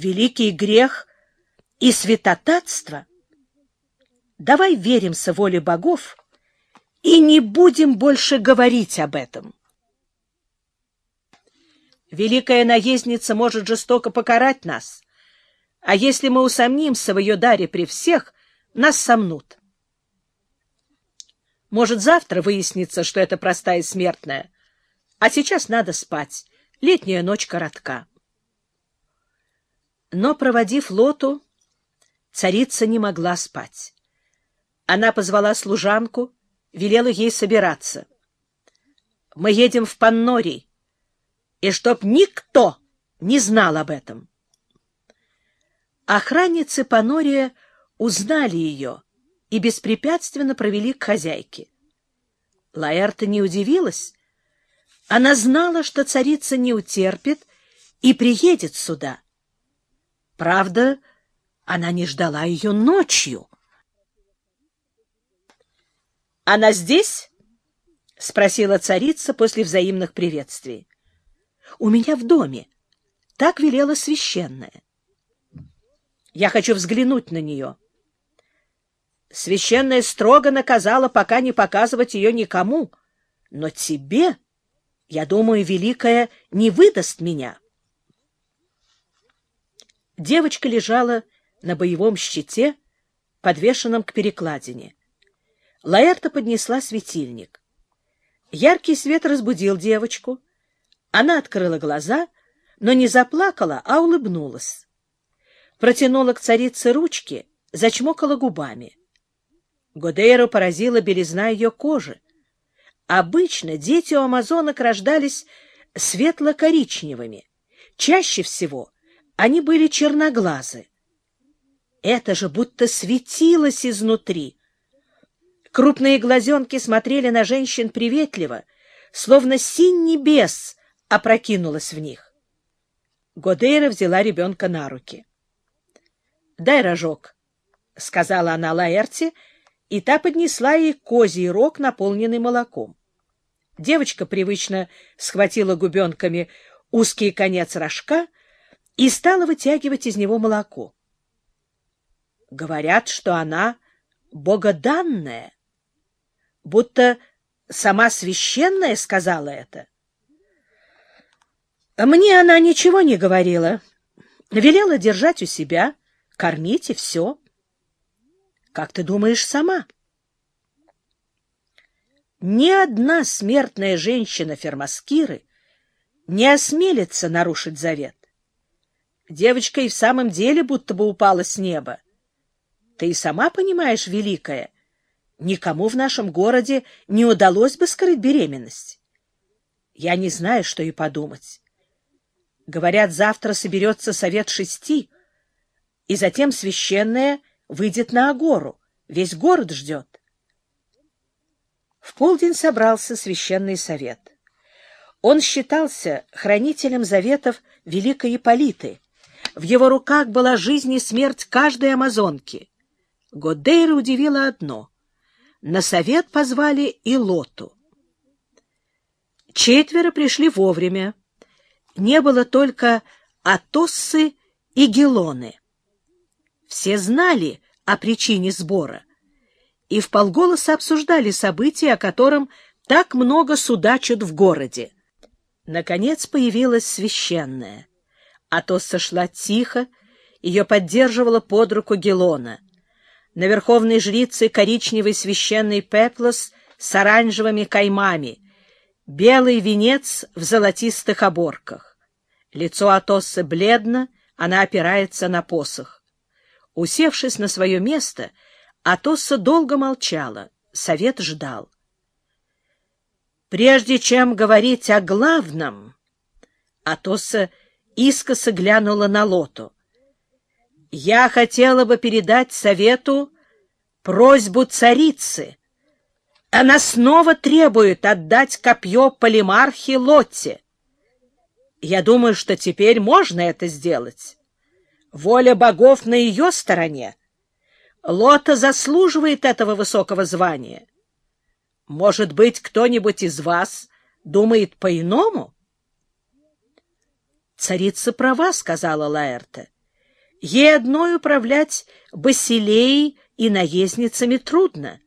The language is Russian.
великий грех и святотатство? Давай веримся воле богов и не будем больше говорить об этом. Великая наездница может жестоко покарать нас, а если мы усомнимся в ее даре при всех, нас сомнут. Может, завтра выяснится, что это простая смертная, а сейчас надо спать, летняя ночь коротка. Но, проводив лоту, царица не могла спать. Она позвала служанку, велела ей собираться. «Мы едем в Паннорий, и чтоб никто не знал об этом». Охранницы Панория узнали ее и беспрепятственно провели к хозяйке. Лаэрта не удивилась. Она знала, что царица не утерпит и приедет сюда. Правда, она не ждала ее ночью. «Она здесь?» — спросила царица после взаимных приветствий. «У меня в доме. Так велела священная. Я хочу взглянуть на нее». Священная строго наказала пока не показывать ее никому, но тебе, я думаю, Великая не выдаст меня. Девочка лежала на боевом щите, подвешенном к перекладине. Лаэрта поднесла светильник. Яркий свет разбудил девочку. Она открыла глаза, но не заплакала, а улыбнулась. Протянула к царице ручки, зачмокала губами. Годейру поразила белизна ее кожи. Обычно дети у амазонок рождались светло-коричневыми. Чаще всего они были черноглазы. Это же будто светилось изнутри. Крупные глазенки смотрели на женщин приветливо, словно синь небес опрокинулась в них. Годейра взяла ребенка на руки. — Дай рожок, — сказала она Лаэрте, и та поднесла ей козий рог, наполненный молоком. Девочка привычно схватила губенками узкий конец рожка — и стала вытягивать из него молоко. Говорят, что она богоданная, будто сама священная сказала это. Мне она ничего не говорила, велела держать у себя, кормить и все. Как ты думаешь сама? Ни одна смертная женщина Фермаскиры не осмелится нарушить завет. Девочка и в самом деле будто бы упала с неба. Ты и сама понимаешь, Великая, никому в нашем городе не удалось бы скрыть беременность. Я не знаю, что и подумать. Говорят, завтра соберется совет шести, и затем священная выйдет на агору. Весь город ждет. В полдень собрался священный совет. Он считался хранителем заветов Великой Ипполиты, в его руках была жизнь и смерть каждой амазонки. Годейра удивило одно. На совет позвали и Лоту. Четверо пришли вовремя. Не было только Атоссы и Гелоны. Все знали о причине сбора и вполголоса обсуждали события, о котором так много судачат в городе. Наконец появилась священная. Атос сошла тихо, ее поддерживала под руку Гелона. На верховной жрице коричневый священный пеплос с оранжевыми каймами, белый венец в золотистых оборках. Лицо Атоссы бледно, она опирается на посох. Усевшись на свое место, Атосса долго молчала, совет ждал. Прежде чем говорить о главном, Атосса искоса глянула на Лоту. «Я хотела бы передать совету просьбу царицы. Она снова требует отдать копье полимархе Лотте. Я думаю, что теперь можно это сделать. Воля богов на ее стороне. Лота заслуживает этого высокого звания. Может быть, кто-нибудь из вас думает по-иному?» — Царица права, — сказала Лаэрта. Ей одной управлять Басилеей и наездницами трудно.